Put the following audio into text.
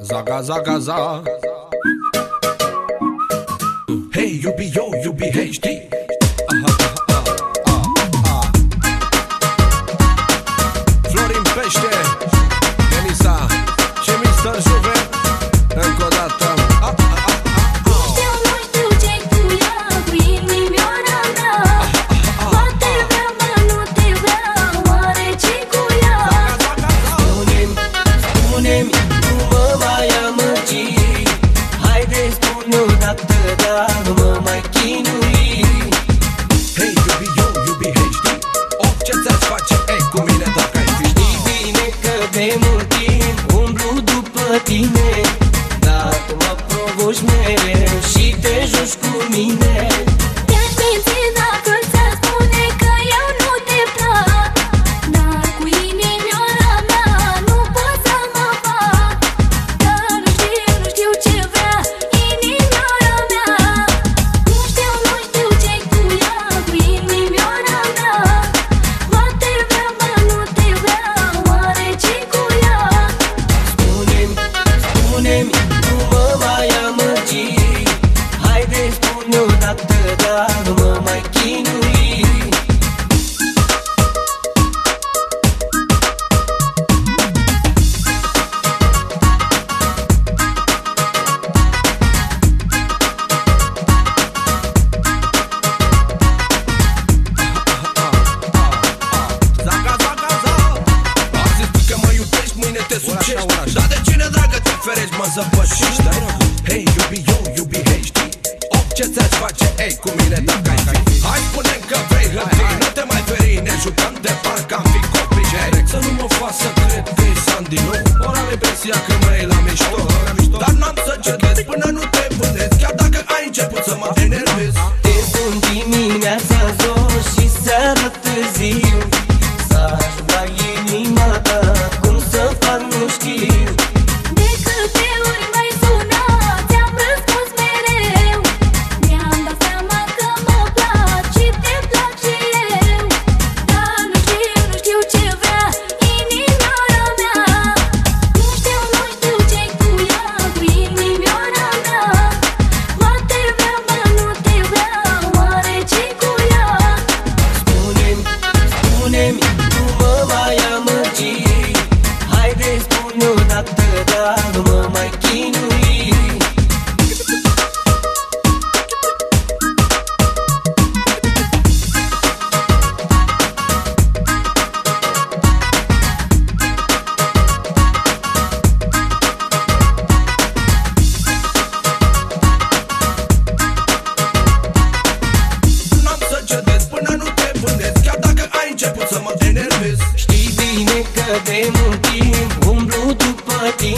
Zaga, zaga, zaga za. Hei, iubi, eu, iubi, hei, știi de mult timp umblu după tine. Dar tu mă provoci mereu și te joci cu mine. Dar de cine, dragă, te ferești, mă zăpășești, dar Hei, iubi, eu, iubi, hei, știi? Orice ți-aș face, ei, cu mine, dacă ai fi. Hai, spune दे मुटी घुमरू दुपटी